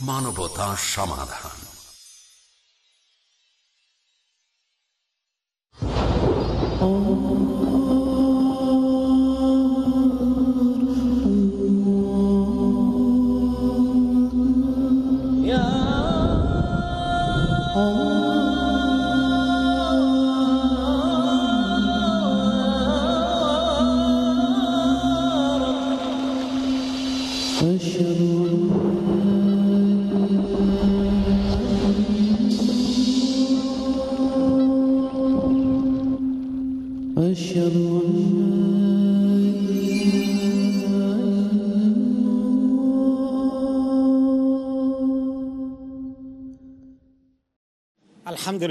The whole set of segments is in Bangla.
মানবতা সমাধান। Oh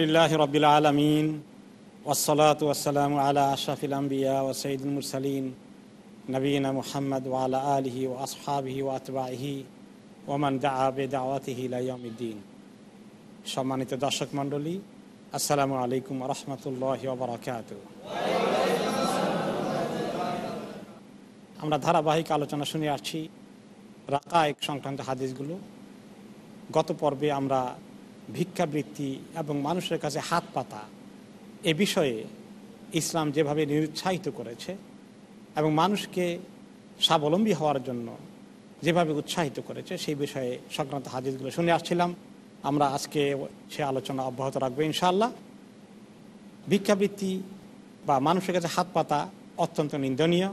আলহামদুলিল্লাহ রবিল আলমিন ওসলাত ওসালাম আলা আশরাফিল আম্বিয়া ও সঈদুল মুরসালিন নবীনা মুহাম্মদ ওয়ালা আলহি ও আসহাবিহি ও আতবাহি ওমান দাআবে দাওয়াতিহি লাইয়মিদ্দিন সম্মানিত দর্শক মণ্ডলী, আসসালামু আলাইকুম রহমতুল্লাহ ওবরাকাত আমরা ধারাবাহিক আলোচনা শুনে আসছি রাকায়ক সংক্রান্ত হাদিসগুলো। গত পর্বে আমরা ভিক্ষাবৃত্তি এবং মানুষের কাছে হাত পাতা, এ বিষয়ে ইসলাম যেভাবে নিরুৎসাহিত করেছে এবং মানুষকে স্বাবলম্বী হওয়ার জন্য যেভাবে উৎসাহিত করেছে, সেই বিষয়ে সংক্রান্ত হাদিসগুলো শুনে আসছিলাম। আমরা আজকে সে আলোচনা অব্যাহত রাখব ইনশাআল্লাহ। ভিক্ষাবৃত্তি বা মানুষের কাছে হাত পাতা অত্যন্ত নিন্দনীয়।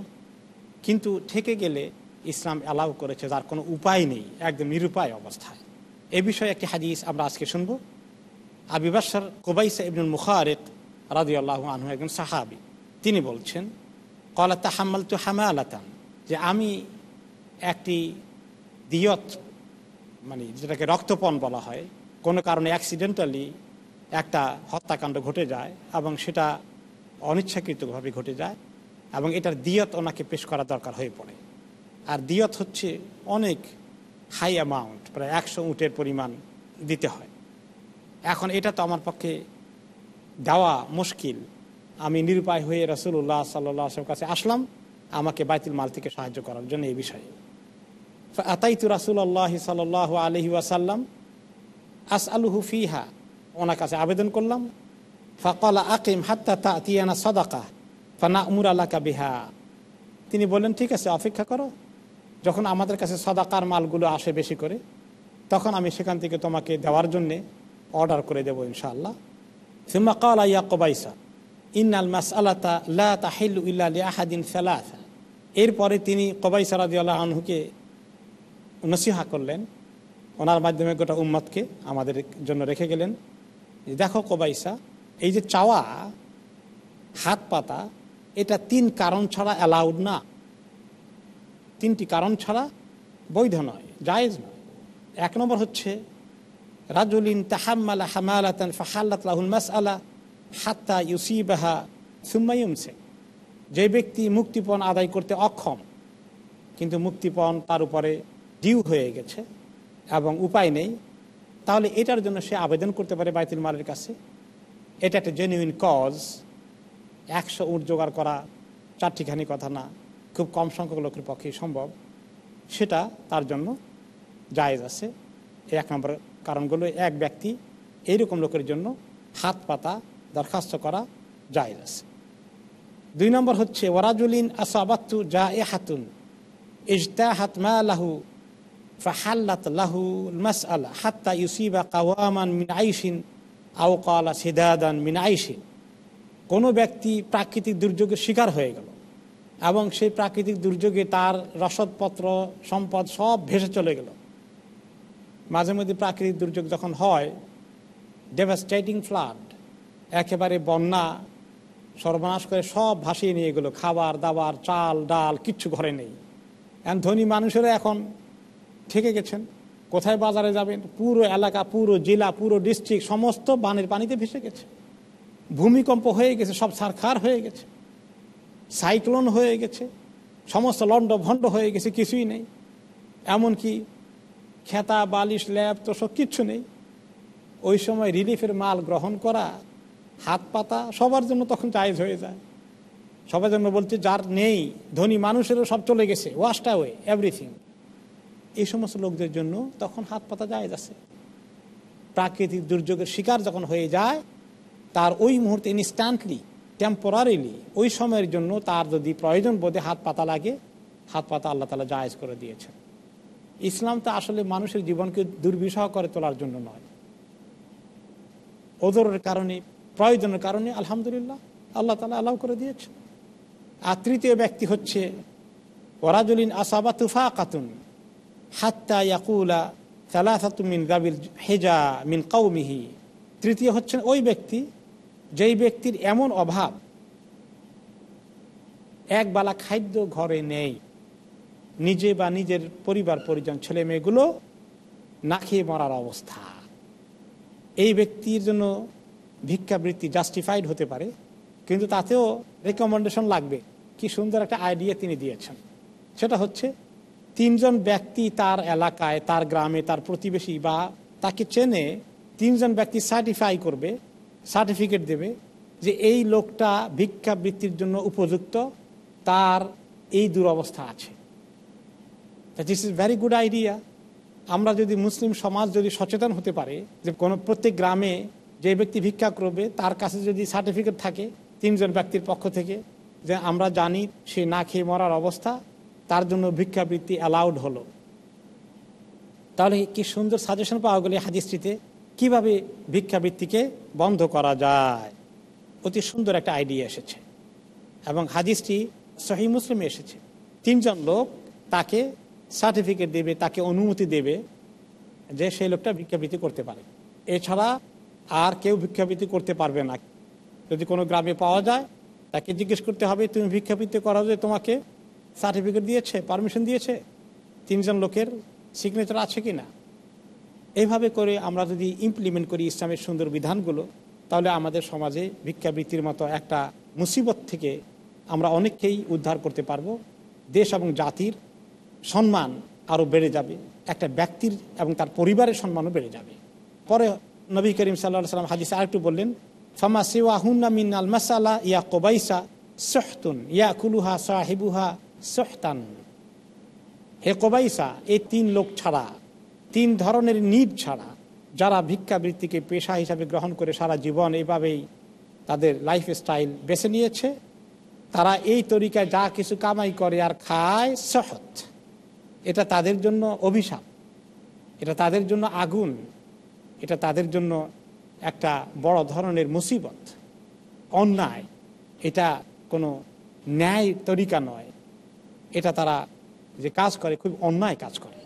কিন্তু থেকে গেলে ইসলাম অ্যালাউ করেছে, যার কোনো উপায় নেই, একদম নিরুপায় অবস্থায়। এ বিষয়ে একটি হাদিস আমরা আজকে শুনব। আবিবাসার কোবাইসা ইবনুল মুখারেক রাজি আল্লাহ আনহু একজন সাহাবি। তিনি বলছেন কলাতা তাহাম্মাল তু হামা আলাতান যে আমি একটি দিয়ত মানে যেটাকে রক্তপণ বলা হয়, কোনো কারণে অ্যাক্সিডেন্টালি একটা হত্যাকাণ্ড ঘটে যায় এবং সেটা অনিচ্ছাকৃতভাবে ঘটে যায় এবং এটার দিয়ত ওনাকে পেশ করা দরকার হয়ে পড়ে। আর দিয়ত হচ্ছে অনেক হাই অ্যামাউন্ট প্রায় একশো উটের পরিমাণ দিতে হয়। এখন এটা তো আমার পক্ষে দেওয়া মুশকিল। আমি নিরুপায় হয়ে রসুল্লাহ সাল্লাহ কাছে আসলাম, আমাকে বাইতুল মাল থেকে সাহায্য করার জন্য এই বিষয়ে। আতাইতু রাসুল্লাহ সাল আলহি ওয়াসাল্লাম আস আলুহু ফিহা, ওনার কাছে আবেদন করলাম, ফাকলা আকিম হাত্তা তা তিয়ানা সদাকা ফানা উমুর আলাকা বিহা। তিনি বললেন, ঠিক আছে, অপেক্ষা করো। যখন আমাদের কাছে সদাকার মালগুলো আসে বেশি করে, তখন আমি সেখান থেকে তোমাকে দেওয়ার জন্যে অর্ডার করে দেবো ইনশাআল্লাহ। সিম্মা কালা ইয়া কবাইসা, ইন্নাল মাস আল্লাহ লা এরপরে তিনি কবাইসা রাজি আল্লাহ আনহুকে নসিহা করলেন। ওনার মাধ্যমে গোটা উম্মতকে আমাদের জন্য রেখে গেলেন। দেখো কবাইসা, এই যে চাওয়া, হাত পাতা, এটা তিন কারণ ছাড়া অ্যালাউড না। তিনটি কারণ ছাড়া বৈধ নয়, জায়েজ নয়। এক নম্বর হচ্ছে রাজুলিন তাহাম্মালা হামালাতান ফাহাল্লাত লাহুল মাস আলা হাত্তা ইউসিবাহা সুম্মাইমসে যে ব্যক্তি মুক্তিপণ আদায় করতে অক্ষম, কিন্তু মুক্তিপণ তার উপরে ডিউ হয়ে গেছে এবং উপায় নেই, তাহলে এটার জন্য সে আবেদন করতে পারে বাইতুল মালের কাছে। এটা একটা জেনুইন কজ একশো উট জোগাড় করা চারটিখানি কথা না। খুব কম সংখ্যক লোকের পক্ষেই সম্ভব। সেটা তার জন্য জায়েজ আছে। এক নম্বর কারণগুলো, এক ব্যক্তি এইরকম লোকের জন্য হাত পাতা দরখাস্ত করা জায়েজ আছে। দুই নম্বর হচ্ছে ওরাজুলিন আসাবাত্তু যা এ হাতুন ইজতা হাতমা লাহু ফাহাল্লাত লাহু মাস আলা হাত্তা ইউসিবা কাওয়ামান মিন আইসিন আও সিদাদান মিন আইসিন কোনো ব্যক্তি প্রাকৃতিক দুর্যোগের শিকার হয়ে গেল। এবং সেই প্রাকৃতিক দুর্যোগে তার রসদপত্র, সম্পদ সব ভেসে চলে গেল। মাঝে মধ্যে প্রাকৃতিক দুর্যোগ যখন হয় ডেভাস্টেটিং ফ্লাড একেবারে বন্যা, সর্বনাশ করে সব ভাসিয়ে নিয়ে গেলো। খাবার, দাবার, চাল, ডাল, কিচ্ছু ঘরে নেই। এখন ধনী মানুষেরা এখন ঠেকে গেছেন। কোথায় বাজারে যাবেন? পুরো এলাকা, পুরো জেলা, পুরো ডিস্ট্রিক্ট সমস্ত বানের পানিতে ভেসে গেছে। ভূমিকম্প হয়ে গেছে, সব সারখার হয়ে গেছে। সাইক্লোন হয়ে গেছে, সমস্ত লন্ড ভণ্ড হয়ে গেছে, কিছুই নেই। এমনকি খেতা, বালিশ, ল্যাব তো সব কিচ্ছু নেই। ওই সময় রিলিফের মাল গ্রহণ করা, হাত পাতা সবার জন্য তখন জায়জ হয়ে যায়। সবার জন্য বলছে, যার নেই, ধনী মানুষেরও সব চলে গেছে ওয়াস্ট ওয়ে এভরিথিং এই সমস্ত লোকদের জন্য তখন হাত পাতা যায় আছে। প্রাকৃতিক দুর্যোগের শিকার যখন হয়ে যায়, তার ওই মুহূর্তে ইনস্ট্যান্টলি টেম্পোরারিলি ওই সময়ের জন্য তার যদি প্রয়োজন বোধে হাত পাতা লাগে, হাত পাতা আল্লাহ তালা জায়েজ করে দিয়েছেন। ইসলাম তো আসলে মানুষের জীবনকে দুর্বিষহ করে তোলার জন্য নয়। ওদরের কারণে, প্রয়োজনের কারণে আলহামদুলিল্লাহ আল্লাহ তালা আলাউ করে দিয়েছেন। আর তৃতীয় ব্যক্তি হচ্ছে ওরাজুলিন আসাবা তুফা কাতুন হাত্তা ইয়াকুলা সালাসাতু মিন গাবিল হেজা মিন কৌমিহি তৃতীয় হচ্ছেন ওই ব্যক্তি যেই ব্যক্তির এমন অভাব, এক বেলা খাদ্য ঘরে নেই। নিজে বা নিজের পরিবার পরিজন ছেলে মেয়েগুলো না খেয়ে মরার অবস্থা। এই ব্যক্তির জন্য ভিক্ষাবৃত্তি জাস্টিফাইড হতে পারে, কিন্তু তাতেও রেকমেন্ডেশন লাগবে। কি সুন্দর একটা আইডিয়া তিনি দিয়েছেন। সেটা হচ্ছে, তিনজন ব্যক্তি তার এলাকায়, তার গ্রামে, তার প্রতিবেশী বা তাকে চেনে তিনজন ব্যক্তি সার্টিফাই করবে সার্টিফিকেট দেবে যে এই লোকটা ভিক্ষাবৃত্তির জন্য উপযুক্ত, তার এই দুরবস্থা আছে। This is very good idea আমরা যদি মুসলিম সমাজ যদি সচেতন হতে পারে যে কোনো প্রত্যেক গ্রামে যে ব্যক্তি ভিক্ষা করবে, তার কাছে যদি সার্টিফিকেট থাকে তিনজন ব্যক্তির পক্ষ থেকে যে আমরা জানি সে না খেয়ে মরার অবস্থা, তার জন্য ভিক্ষাবৃত্তি অ্যালাউড হলো। তাহলে কি সুন্দর সাজেশন পাওয়া গেলে হাদিসটিতে? কীভাবে ভিক্ষাবৃত্তিকে বন্ধ করা যায়? অতি সুন্দর একটা আইডিয়া এসেছে। এবং হাদিসটি সহি মুসলিমে এসেছে। তিনজন লোক তাকে সার্টিফিকেট দেবে, তাকে অনুমতি দেবে যে সেই লোকটা ভিক্ষাবৃত্তি করতে পারে। এছাড়া আর কেউ ভিক্ষাবৃত্তি করতে পারবে না। যদি কোনো গ্রামে পাওয়া যায়, তাকে জিজ্ঞেস করতে হবে, তুমি ভিক্ষাবৃত্তি করা যে তোমাকে সার্টিফিকেট দিয়েছে পারমিশন দিয়েছে? তিনজন লোকের সিগনেচার আছে কি না এইভাবে করে আমরা যদি ইমপ্লিমেন্ট করি ইসলামের সুন্দর বিধানগুলো, তাহলে আমাদের সমাজে ভিক্ষাবৃত্তির মতো একটা মুসিবত থেকে আমরা অনেককেই উদ্ধার করতে পারব। দেশ এবং জাতির সম্মান আরও বেড়ে যাবে, একটা ব্যক্তির এবং তার পরিবারের সম্মানও বেড়ে যাবে। পরে নবী করিম সাল্লাহ সাল্লাম হাদিসে আরেকটু বললেন, ফামা সিওয়া হুন্না মিন আল মাসালা ইয়া কোবাইসা সহতুন ইয়া কুলুহা সাহেবুহা সহতান। হে কোবাইসা, এই তিন লোক ছাড়া তিন ধরনের নিট ছাড়া, যারা ভিক্ষাবৃত্তিকে পেশা হিসাবে গ্রহণ করে সারা জীবন এভাবেই তাদের লাইফ স্টাইল বেছে নিয়েছে। তারা এই তরিকায় যা কিছু কামাই করে আর খায় সহত এটা তাদের জন্য অভিশাপ, এটা তাদের জন্য আগুন, এটা তাদের জন্য একটা বড় ধরনের মুসিবত, অন্যায়। এটা কোনো ন্যায় তরিকা নয়। এটা তারা যে কাজ করে খুব অন্যায় কাজ করে।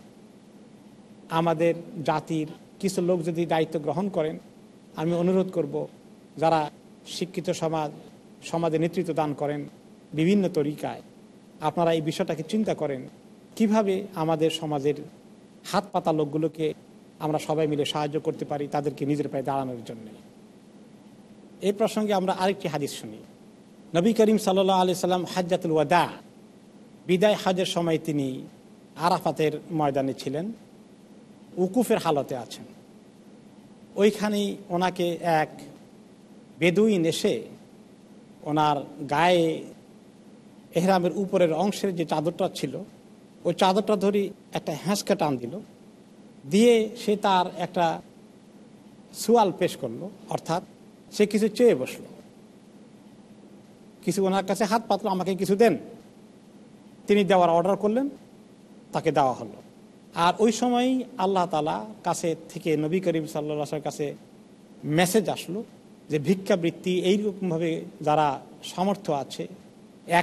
আমাদের জাতির কিছু লোক যদি দায়িত্ব গ্রহণ করেন, আমি অনুরোধ করব যারা শিক্ষিত সমাজ, সমাজে নেতৃত্ব দান করেন বিভিন্ন তরিকায়, আপনারা এই বিষয়টাকে চিন্তা করেন, কীভাবে আমাদের সমাজের হাত পাতা লোকগুলোকে আমরা সবাই মিলে সাহায্য করতে পারি তাদেরকে নিজের পায়ে দাঁড়ানোর জন্য। এই প্রসঙ্গে আমরা আরেকটি হাদিস শুনি। নবী করিম সাল্লাহ আলি সাল্লাম হাজ্জাতুল ওয়াদা, বিদায় হাজের সময় তিনি আরাফাতের ময়দানে ছিলেন। উকুফের হালতে আছেন। ওইখানেই ওনাকে এক বেদুইন এসে ওনার গায়ে এহরামের উপরের অংশের যে চাদরটা ছিল, ওই চাদরটা ধরি একটা হ্যাঁসকে টান দিল। দিয়ে সে তার একটা সুয়াল পেশ করল, অর্থাৎ সে কিছু চেয়ে বসল। কিছু ওনার কাছে হাত পাতলো, আমাকে কিছু দেন। তিনি দেওয়ার অর্ডার করলেন, তাকে দেওয়া হলো। আর ওই সময় আল্লাহ তালা কাছে থেকে নবী করিম সাল্লার কাছে মেসেজ আসলো যে ভিক্ষাবৃত্তি এইরকমভাবে যারা সামর্থ্য আছে,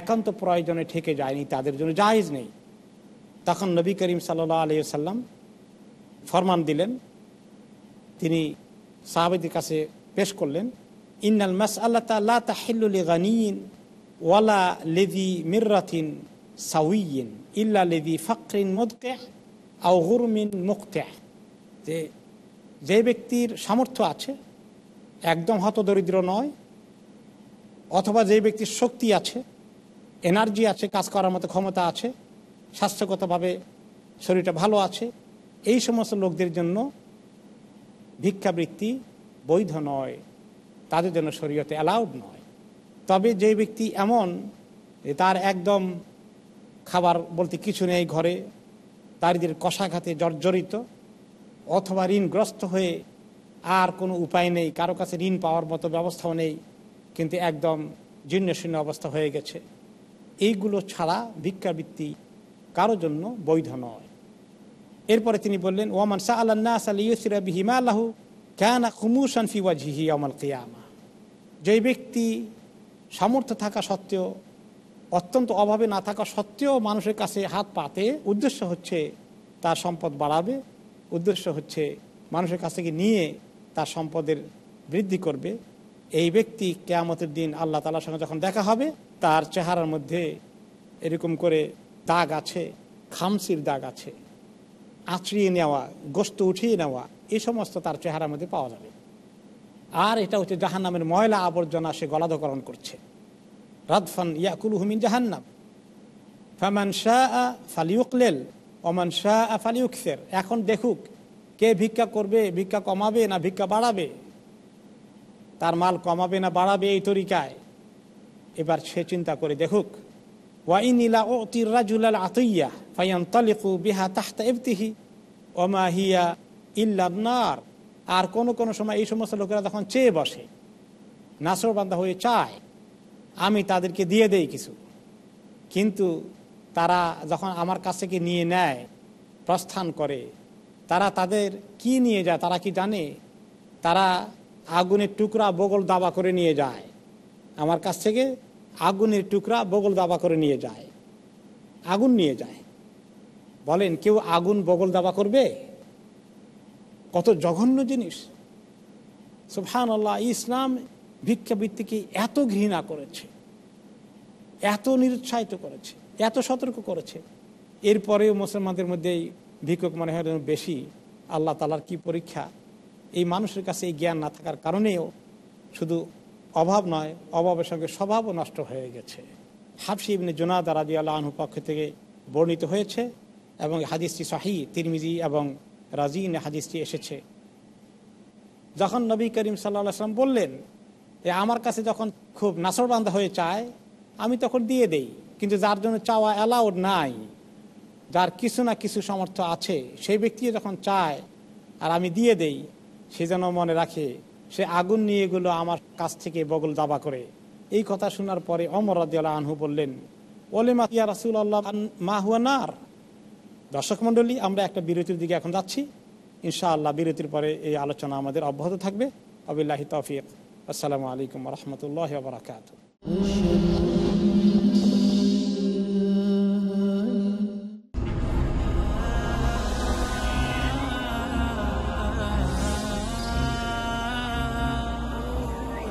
একান্ত প্রয়োজনে ঠেকে যায়নি, তাদের জন্য জায়েজ নেই। তখন নবী করিম সাল্লাহ আলিয়াল্লাম ফরমান দিলেন, তিনি সাহাবেদের কাছে পেশ করলেন, ইন্নাল মাস আল্লাহ তাল্লা গানিন ওয়ালা লেদি মির্রাথিন সাউইন ইল্লা লেদি ফকরিন মদকে আও গুরমিন মুক্তে। যে যে ব্যক্তির সামর্থ্য আছে, একদম হতদরিদ্র নয়, অথবা যে ব্যক্তির শক্তি আছে এনার্জি আছে, কাজ করার মতো ক্ষমতা আছে, স্বাস্থ্যগতভাবে শরীরটা ভালো আছে, এই সমস্ত লোকদের জন্য ভিক্ষাবৃত্তি বৈধ নয়, তাদের জন্য শরীয়তে অ্যালাউড নয়। তবে যে ব্যক্তি এমন তার একদম খাবার বলতে কিছু নেই ঘরে দারিদ্রের কষাঘাতে জর্জরিত অথবা ঋণগ্রস্ত হয়ে আর কোনো উপায় নেই, কারও কাছে ঋণ পাওয়ার মতো ব্যবস্থাও নেই, কিন্তু একদম জীর্ণশীর্ণ অবস্থা হয়ে গেছে। এইগুলো ছাড়া ভিক্ষাবৃত্তি কারও জন্য বৈধ নয়। এরপরে তিনি বললেন ওমান শাহ আল্লাহ সালিউসিরা বিহিমা আল্লাহ কেন খুমুসান ফিওয়াজিহি অমল কিয়ামা। যে ব্যক্তি সামর্থ্য থাকা সত্ত্বেও অত্যন্ত অভাবে না থাকা সত্ত্বেও মানুষের কাছে হাত পাতে। উদ্দেশ্য হচ্ছে তার সম্পদ বাড়াবে। উদ্দেশ্য হচ্ছে মানুষের কাছ থেকে নিয়ে তার সম্পদের বৃদ্ধি করবে। এই ব্যক্তি কেয়ামতের দিন আল্লাহ তালার সঙ্গে যখন দেখা হবে, তার চেহারার মধ্যে এরকম করে দাগ আছে খামসির দাগ আছে। আঁচড়িয়ে নেওয়া, গোস্ত উঠিয়ে নেওয়া, এই সমস্ত তার চেহারার মধ্যে পাওয়া যাবে। আর এটা হচ্ছে জাহান্নামের ময়লা আবর্জনা সে গলাধকরণ করছে। রাদফান ইয়াকুল হুমিন জাহান্নাম। ফামান শাহ ফালিউকলেল ওমান শাহ ফালিউকসের। এখন দেখুক, কে ভিক্ষা করবে, ভিক্ষা কমাবে না ভিক্ষা বাড়াবে? তার মাল কমাবে না বাড়াবে এই তরিকায়? এবার সে চিন্তা করে দেখুক ওয়াইনিলা ও তিরাজুলাল আতইয়া ফাইয়ান তালিকু বিহা তাহতা ইবতিহি ওমা হিয়া ইল্লার আর কোন কোনো সময় এই সমস্ত লোকেরা তখন চেয়ে বসে, নাসরবান্ধা হয়ে চায়। আমি তাদেরকে দিয়ে দেই কিছু। কিন্তু তারা যখন আমার কাছ থেকে নিয়ে নেয়, প্রস্থান করে, তারা তাদের কি নিয়ে যায় তারা কি জানে? তারা আগুনের টুকরা বগল দাবা করে নিয়ে যায়। আমার কাছ থেকে আগুনের টুকরা বগল দাবা করে নিয়ে যায়। আগুন নিয়ে যায়। বলেন, কেউ আগুন বগল দাবা করবে? কত জঘন্য জিনিস। সুফহান আল্লাহ ইসলাম ভিক্ষাবৃত্তিকে এত ঘৃণা করেছে, এত নিরুৎসাহিত করেছে, এত সতর্ক করেছে। এরপরেও মুসলমানদের মধ্যে এই ভিক্ষুক মনে হয় বেশি। আল্লাহ তালার কি পরীক্ষা? এই মানুষের কাছে এই জ্ঞান না থাকার কারণেও শুধু অভাব নয়, অভাবের সঙ্গে স্বভাবও নষ্ট হয়ে গেছে। হাফসি ইবনে জোনাদ রাজি আল্লাহ আনহু পক্ষ থেকে বর্ণিত হয়েছে এবং হাদিসটি শাহি তিরমিজি এবং রাজিন হাদিসটি এসেছে। যখন নবী করিম সাল্লাহ সাল্লাম বললেন আমার কাছে যখন খুব নাসরবান্ধা হয়ে চায়, আমি তখন দিয়ে দেই। কিন্তু যার জন্য চাওয়া অ্যালাউড নাই, যার কিছু না কিছু সামর্থ্য আছে, সেই ব্যক্তি যখন চায় আর আমি দিয়ে দেই, সে যেন মনে রাখে, সে আগুন নিয়ে এগুলো আমার কাছ থেকে বগল দাবা করে। এই কথা শোনার পরে অমর রাদিয়াল আনহু বললেন, ওলেমা ইয়া রাসুল আল্লাহ মা হুয়া নার? দর্শক মণ্ডলী, আমরা একটা বিরতির দিকে এখন যাচ্ছি। ইনশাআল্লাহ বিরতির পরে এই আলোচনা আমাদের অব্যাহত থাকবে। আবিল্লাহি তৌফিক। আসসালামু আলাইকুম রহমতুল্লাহ বারাকাত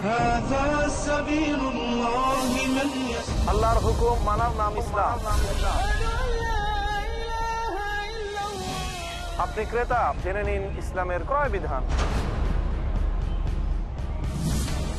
هذا سبيل الله من يسر আল্লাহর হুকুম মানার নাম ইসলাম আপনি ক্রেতা জেনে নিন ইসলামের ক্রয় বিধান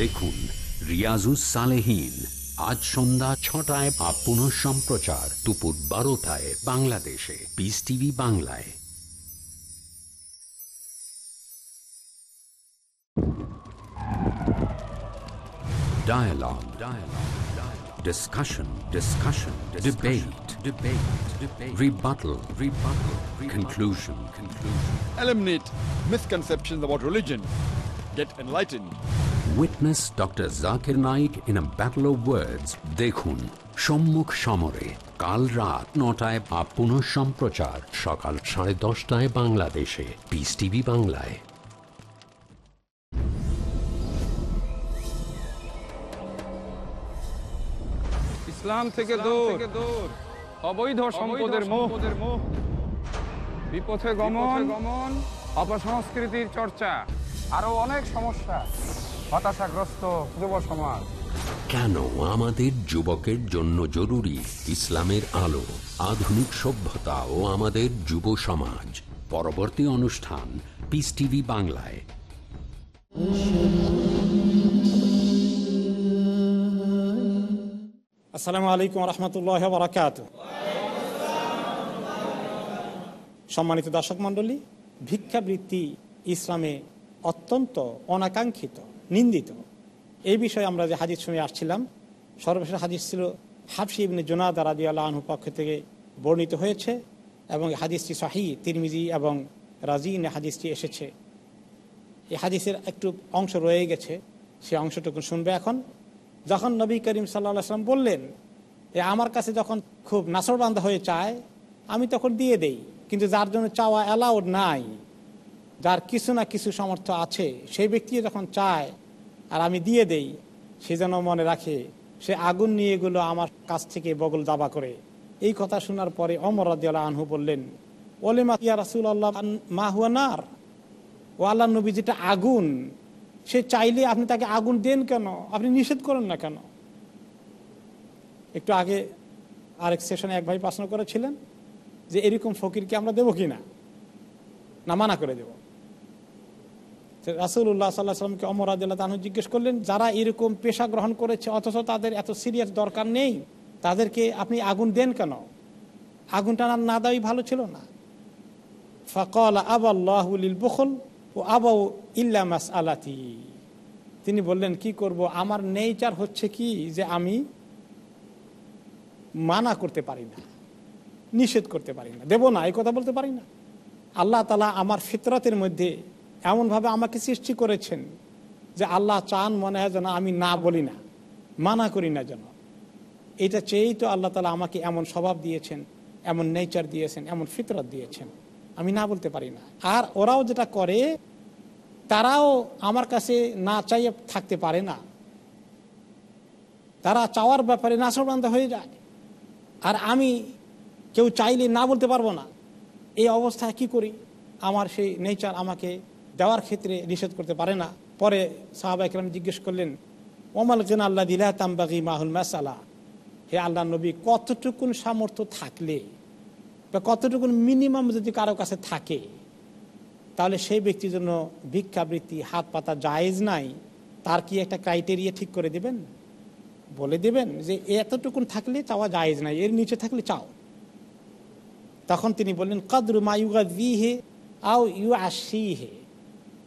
দেখুন রিয়াজুস সালেহীন আজ সন্ধ্যা ছটায় বা পুনঃ সম্প্রচার দুপুর বারোটায় বাংলাদেশে পিস টিভি বাংলায় Dialogue. Dialogue. Dialogue. Discussion. Discussion. Debate. Debate. Debate. Rebuttal. Rebuttal. Conclusion. Conclusion. Eliminate misconceptions about religion. Get enlightened. Witness Dr. Zakir Naik in a battle of words. দেখুন সম্মুখ সমরে কাল রাত নটায় বা পুনঃ সম্প্রচার সকাল সাড়ে দশটায় বাংলাদেশে পিস টিভি বাংলায় ইসলাম থেকে দূর। অবৈধ সম্পদের মোহ। বিপথে গমন। গমন। অপসংস্কৃতির চর্চা। আরও অনেক সমস্যা। হতাশাগ্রস্ত যুব সমাজ। কেন আমাদের যুবকের জন্য জরুরি ইসলামের আলো আধুনিক সভ্যতা ও আমাদের যুব সমাজ? পরবর্তী অনুষ্ঠান পিস টিভি বাংলায়। আসসালামু আলাইকুম রহমতুল্লাহ বরাকাত সম্মানিত দর্শক মণ্ডলী ভিক্ষাবৃত্তি ইসলামে অত্যন্ত অনাকাঙ্ক্ষিত। নিন্দিত। এই বিষয়ে আমরা যে হাদিস শুনে আসছিলাম, সর্বশেষ হাদিস ছিল হাফসি ইবনে জোনাদ রাজি আল্লাহ আনহু পক্ষ থেকে বর্ণিত হয়েছে এবং হাদিসটি শাহি তিরমিজি এবং রাজিন হাদিসটি এসেছে। এই হাদিসের একটু অংশ রয়ে গেছে, সে অংশটুকু শুনবে এখন। যখন নবী করিম সাল্লাহ সাল্লাম বললেন যে, আমার কাছে যখন খুব নাসরবান্ধা হয়ে চায়, আমি তখন দিয়ে দেই, কিন্তু যার জন্য চাওয়া অ্যালাউড নাই যার কিছু না কিছু সামর্থ্য আছে, সেই ব্যক্তি যখন চায় আর আমি দিয়ে দেই, সে যেন মনে রাখে, সে আগুন নিয়ে এগুলো আমার কাছ থেকে বগল দাবা করে। এই কথা শোনার পরে অমর রাদিয়াল আনহু বললেন, ওলেমা ইয়া রাসুল আল্লাহ মা হুয়া নার? ও আল্লাহ নবী যেটা আগুন, সে চাইলে আপনি তাকে আগুন দেন কেন? আপনি নিষেধ করেন না কেন? একটু আগে আরেক সেশনে এক ভাই প্রশ্ন করেছিলেন যে, এরকম ফকিরকে আমরা দেবো কি না? না, মানা করে দেব। রাসুল্লাহ সাল্লাহ সাল্লামকে অমর আদিল্লাহ তাহু জিজ্ঞেস করলেন, যারা এরকম পেশা গ্রহণ করেছে, অথচ তাদের এত সিরিয়াস দরকার নেই, তাদেরকে আপনি আগুন দেন কেন? আগুনটা না দেওয়াই ভালো ছিল না। ফকল আবাল্লাহুল বখল ও আবাউ ইল্লামাস আলাতি তিনি বললেন, কি করব? আমার নেইচার হচ্ছে কি? যে আমি মানা করতে পারি না, নিষেধ করতে পারি না, দেব না এই কথা বলতে পারি না। আল্লাহ তালা আমার ফিতরতের মধ্যে এমনভাবে আমাকে সৃষ্টি করেছেন যে আল্লাহ চান মনে হয় যেন আমি না বলি না, মানা করি না যেন। এটা চেয়েই তো আল্লাহ তালা আমাকে এমন স্বভাব দিয়েছেন, এমন নেচার দিয়েছেন, এমন ফিতরত দিয়েছেন। আমি না বলতে পারি না। আর ওরাও যেটা করে, তারাও আমার কাছে না চাইয়ে থাকতে পারে না। তারা চাওয়ার ব্যাপারে নাশরবান্ধা হয়ে যায়। আর আমি কেউ চাইলে না বলতে পারব না। এই অবস্থায় কি করি? আমার সেই নেচার আমাকে দেওয়ার ক্ষেত্রে নিষেধ করতে পারে না। পরে সাহাবা একরাম জিজ্ঞেস করলেন, ওমাল কেন আল্লাহ দিলা তাম্বাগি মাহুল মাসালা? হে আল্লাহ নবী, কতটুকুন সামর্থ্য থাকলে বা কতটুকুন মিনিমাম যদি কারও কাছে থাকে, তাহলে সেই ব্যক্তির জন্য ভিক্ষাবৃত্তি, হাত পাতা জায়েজ নাই, তার কি একটা ক্রাইটেরিয়া ঠিক করে দেবেন? বলে দেবেন যে, এতটুকুন থাকলে চাওয়া জায়েজ নাই, এর নিচে থাকলে চাও। তখন তিনি বললেন, কদরু মায়ুগা দি হে আও ইউ আসি হে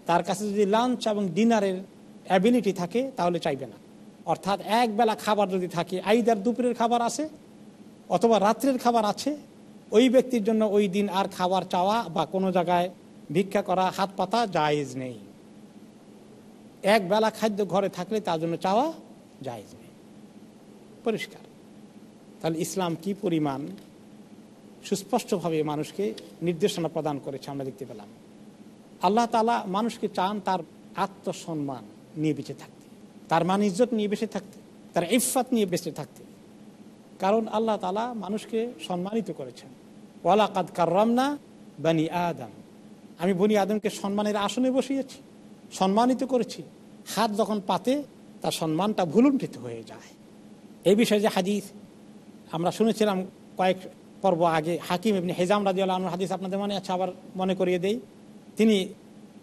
তার কাছে যদি লাঞ্চ এবং ডিনারের অ্যাবিলিটি থাকে, তাহলে চাইবে না। অর্থাৎ এক বেলা খাবার যদি থাকে, আইদার দুপুরের খাবার আছে অথবা রাত্রের খাবার আছে, ওই ব্যক্তির জন্য ওই দিন আর খাবার চাওয়া বা কোনো জায়গায় ভিক্ষা করা, হাত পাতা জায়েজ নেই। এক বেলা খাদ্য ঘরে থাকলে তার জন্য চাওয়া জায়েজ নেই। পরিষ্কার। তাহলে ইসলাম কি পরিমাণ সুস্পষ্টভাবে মানুষকে নির্দেশনা প্রদান করেছে আমরা দেখতে পেলাম। আল্লাহ তালা মানুষকে চান তার আত্মসম্মান নিয়ে বেঁচে থাকতে। তার মান ইজ্জত নিয়ে বেঁচে থাকতে, তার ইফাত নিয়ে বেঁচে থাকতে। কারণ আল্লাহ তালা মানুষকে সম্মানিত করেছেন। ওয়ালা কাদ কার্রামনা বানি আদম। আমি বনি আদমকে সম্মানের আসনে বসিয়েছি, সম্মানিত করেছি। হাত যখন পাতে, তার সম্মানটা ভুলুণ্ঠিত হয়ে যায়। এই বিষয়ে যে হাদিস, আমরা শুনেছিলাম কয়েক পর্ব আগে হাকিম এমনি হেজাম রাজি আল্লাহ হাদিস আপনাদের মনে আছে, আবার মনে করিয়ে দেই। তিনি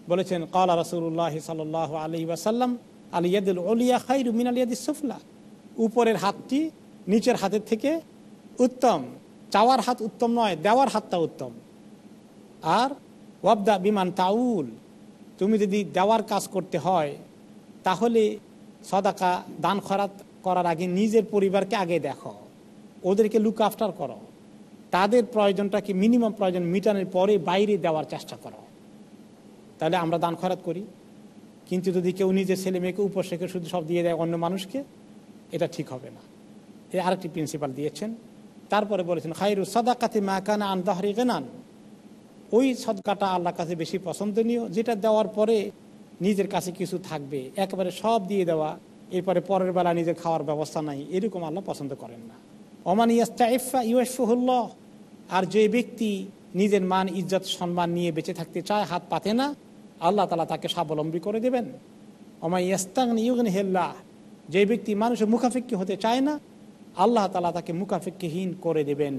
বলেছেন, কলা রসুল্লাহ সাল আলী ওয়াসাল্লাম আলিয়াদুল অলিয়া খাইরু মিন আলিয়াদি সুফলা। উপরের হাতটি নিচের হাতের থেকে উত্তম, চাওয়ার হাত উত্তম নয়, দেওয়ার হাতটা উত্তম। আর, ওয়াবদা বিমান তাউল, তুমি যদি দেওয়ার কাজ করতে হয়, তাহলে সদাকা দান খরাত করার আগে নিজের পরিবারকে আগে দেখো। ওদেরকে লুক আফটার করো। তাদের প্রয়োজনটাকে মিনিমাম প্রয়োজন মিটানোর পরে বাইরে দেওয়ার চেষ্টা করো। তাহলে আমরা দান খরাত করি। কিন্তু যদি কেউ নিজের ছেলে মেয়েকে শেখে শুধু সব দিয়ে দেয় অন্য মানুষকে, এটা ঠিক হবে না। এই আরেকটি প্রিন্সিপাল দিয়েছেন। তারপরে বলেছেন খাইরু সদাকাতে মা কানা আন দাহরি গেনান। ওই সদকাটা আল্লাহর কাছে বেশি পছন্দনীয়, যেটা দেওয়ার পরে নিজের কাছে কিছু থাকবে। একেবারে সব দিয়ে দেওয়া, এরপরে পরের বেলা নিজের খাওয়ার ব্যবস্থা নাই, এরকম আল্লাহ পছন্দ করেন না। ওমান ইয়াস্তাইফা ইউসফুল্লাহ আর যে ব্যক্তি নিজের মান, ইজ্জত, সম্মান নিয়ে বেঁচে থাকতে চায়, হাত পাতে না, আল্লাহ তালা তাকে স্বাবলম্বী করে দেবেন। ওমাই ইয়াস্তাং ইউগন হেল্লাহ যে ব্যক্তি মানুষের মুখাফিক্কি হতে চায় না, আল্লাহ তালা তাকে মুখাফিক্কিহীন করে দেবেন।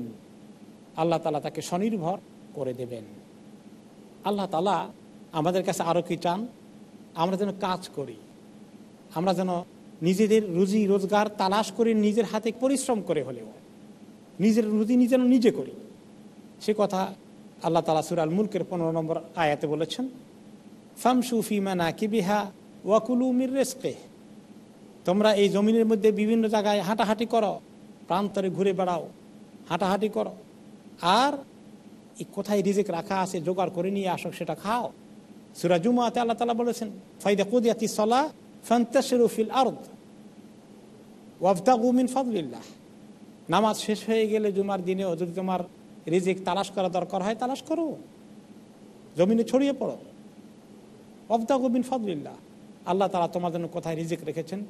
আল্লাহ তালা তাকে স্বনির্ভর করে দেবেন। আল্লাহ তালা আমাদের কাছে আরও কি চান? আমরা যেন কাজ করি। আমরা যেন নিজেদের রুজি, রোজগার তালাশ করে নিজের হাতে পরিশ্রম করে হলেও, নিজের রুজি নিজের নিজে করি। সে কথা আল্লাহ তালা সুরাল মুলকের পনেরো নম্বর আয়াতে বলেছেন ফামসু ফিমানা কিবিহা ওয়াকুলু মির রেস্কে তোমরা এই জমিনের মধ্যে বিভিন্ন জায়গায় হাঁটাহাঁটি করো, প্রান্তরে ঘুরে বেড়াও, হাঁটাহাঁটি করো। আর এই কোথায় রিজিক রাখা আছে, জোগাড় করে নিয়ে আসো, সেটা খাও। সুরা জুমাতে আল্লাহ তালা বলেছেন, ফাইদা কুদিয়াতি সলা ফান্তাসিরুফিল আরদ ওয়াফতাগু মিন ফদলিল্লাহ। নামাজ শেষ হয়ে গেলে জুমার দিনেও যদি তোমার রিজিক তালাশ করা দরকার হয়, তালাশ করো। জমিনে ছড়িয়ে পড়ো। ওয়াফতাগু মিন ফদলিল্লাহ। আল্লাহ তালা তোমার জন্য কোথায় রিজিক রেখেছেন?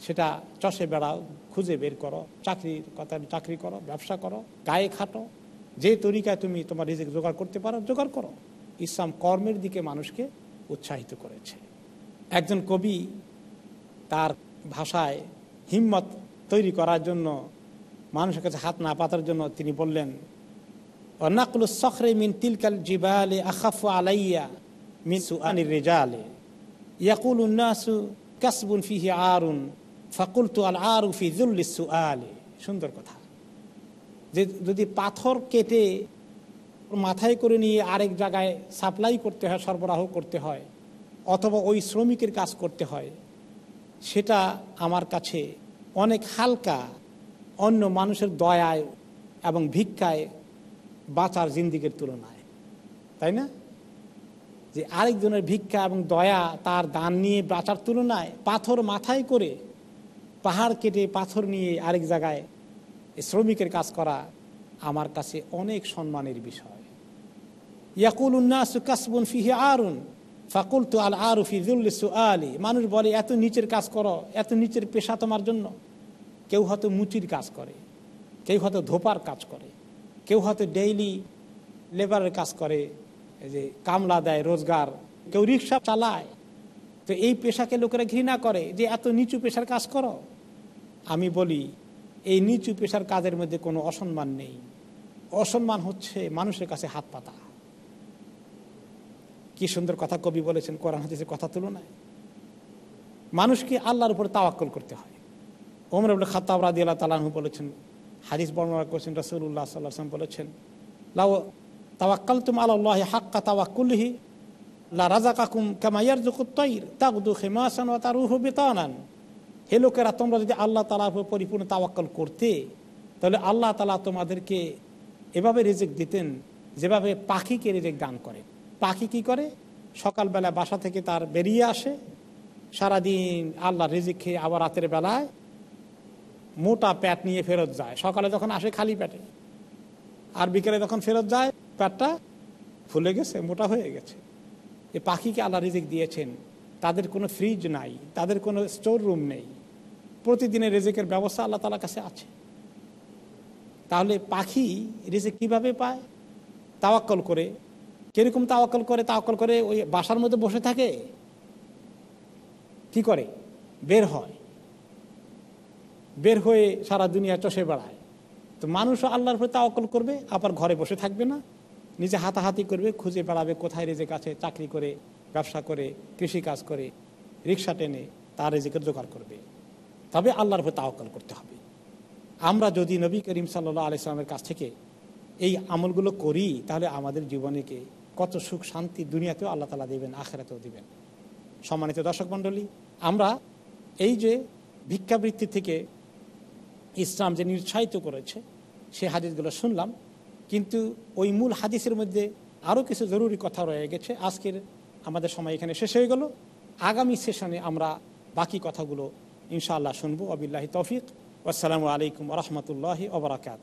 সেটা চষে বেড়াও, খুঁজে বের করো। চাকরির কথা, চাকরি করো, ব্যবসা করো, গায়ে খাটো। যে তরিকায় তুমি তোমার রিজিক জোগাড় করতে পারো, জোগাড় করো। ইসলাম কর্মের দিকে মানুষকে উৎসাহিত করেছে। একজন কবি তার ভাষায় হিম্মত তৈরি করার জন্য, মানুষের কাছে হাত না পাতার জন্য তিনি বললেন নাকলু সখরে মিন তিলকাল জিবালে আখাফু আলাইয়া মিন সুআনির রেজালে ইয়াকুল উন্নাসু কাসবুন ফিহি আরুন ফাকুলতু আল আরু ফি জুল্লিস সুআলে সুন্দর কথা। যে যদি পাথর কেটে মাথায় করে নিয়ে আরেক জায়গায় সাপ্লাই করতে হয়, সরবরাহ করতে হয়, অথবা ওই শ্রমিকের কাজ করতে হয়, সেটা আমার কাছে অনেক হালকা, অন্য মানুষের দয়ায় এবং ভিক্ষায় বাঁচার জিন্দিগির তুলনায়, তাই না? যে আরেকজনের ভিক্ষা এবং দয়া তার দান নিয়ে বাঁচার তুলনায় পাথর মাথায় করে পাহাড় কেটে পাথর নিয়ে আরেক জায়গায় শ্রমিকের কাজ করা আমার কাছে অনেক সম্মানের বিষয়। ইয়াকুল উন্নাস কাসবুন ফিহে আরুন ফাকুল তু আল আরুফি জুল্লিসু আলী মানুষ বলে, এত নিচের কাজ করো, এত নিচের পেশা তোমার জন্য। কেউ হয়তো মুচির কাজ করে, কেউ হয়তো ধোপার কাজ করে। কেউ হয়তো ডেইলি লেবারের কাজ করে যে কামলা দেয়, রোজগার, কেউ রিক্সা চালায়। তো এই পেশাকে লোকেরা ঘৃণা করে যে এত নিচু পেশার কাজ করো। আমি বলি, এই নিচু পেশার কাজের মধ্যে কোনো অসম্মান নেই। অসম্মান হচ্ছে মানুষের কাছে হাত পাতা। কি সুন্দর কথা কবি বলেছেন কোরআন হাদিসের কথা তুলনায়। মানুষকে আল্লাহর উপর তাওয়াক্কল করতে হয়। ওমর রাদি আল্লাহ তালাহু বলেছেন হাদিস বর্ণনা করেছেন রসুল্লাহ সাল্লাম বলেছেন লাও তাওয়াক্কাল তুম আল্লাহ হাক্কা তাওয়াক্কুলহি, লা রাজা কাকুম কামাইয়ার জুকুত্তইর তাকদু খেমাসান ও তার উহ বেতানান। হে লোকেরা, তোমরা যদি আল্লাহ তালার উপর পরিপূর্ণ তাওয়াক্কল করতে, তাহলে আল্লাহ তালা তোমাদেরকে এভাবে রেজেক দিতেন যেভাবে পাখিকে রেজেক দান করে। পাখি কি করে? সকালবেলা বাসা থেকে তার বেরিয়ে আসে, সারাদিন আল্লাহ রিজিক খেয়ে আবার রাতের বেলায় মোটা প্যাট নিয়ে ফেরত যায়। সকালে যখন আসে খালি প্যাটে, আর বিকেলে যখন ফেরত যায়, প্যাটটা ফুলে গেছে, মোটা হয়ে গেছে। এই পাখিকে আল্লাহ রিজিক দিয়েছেন। তাদের কোনো ফ্রিজ নাই, তাদের কোনো স্টোর রুম নেই। প্রতিদিনের রেজেকের ব্যবস্থা আল্লাহ তালার কাছে আছে। তাহলে পাখি রেজেক কীভাবে পায়? তাওয়াক্কল করে। কীরকম তাওয়াক্কল করে? তাওয়াক্কল করে ওই বাসার মধ্যে বসে থাকে। কি করে? বের হয়। বের হয়ে সারা দুনিয়া চষে বেড়ায়। তো মানুষও আল্লাহর উপরে তাওয়াক্কল করবে, আবার ঘরে বসে থাকবে না। নিজে হাতাহাতি করবে, খুঁজে বেড়াবে কোথায় রেজেক আছে, চাকরি করে, ব্যবসা করে কৃষি কাজ করে, রিক্সা টেনে তার রেজেকের জোগাড় করবে। তবে আল্লাহর উপরে তাওয়াক্কল করতে হবে। আমরা যদি নবী করিম সাল্লাহ আলাইসলামের কাছ থেকে এই আমলগুলো করি, তাহলে আমাদের জীবনেকে কত সুখ শান্তি দুনিয়াতেও আল্লাহ তালা দেবেন, আখেরাতেও দিবেন। সম্মানিত দর্শক মণ্ডলী, আমরা এই যে ভিক্ষাবৃত্তি থেকে ইসলাম যে নিরুৎসাহিত করেছে, সে হাদিসগুলো শুনলাম। কিন্তু ওই মূল হাদিসের মধ্যে আরও কিছু জরুরি কথা রয়ে গেছে। আজকের আমাদের সময় এখানে শেষ হয়ে গেল। আগামী সেশনে আমরা বাকি কথাগুলো ইনশাআল্লাহ শুনব। আবিল্লাহি তৌফিক। আসসালামু আলাইকুম রহমতুল্লাহি ওবরাকাত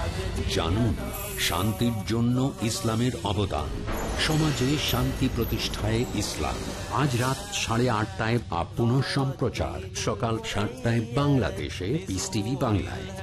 জানুন শান্তির জন্য ইসলামের অবদান। সমাজে শান্তি প্রতিষ্ঠায় ইসলাম। আজ রাত সাড়ে আটটায় বা পুনঃ সম্প্রচার সকাল সাতটায় বাংলাদেশে টিভি বাংলায়।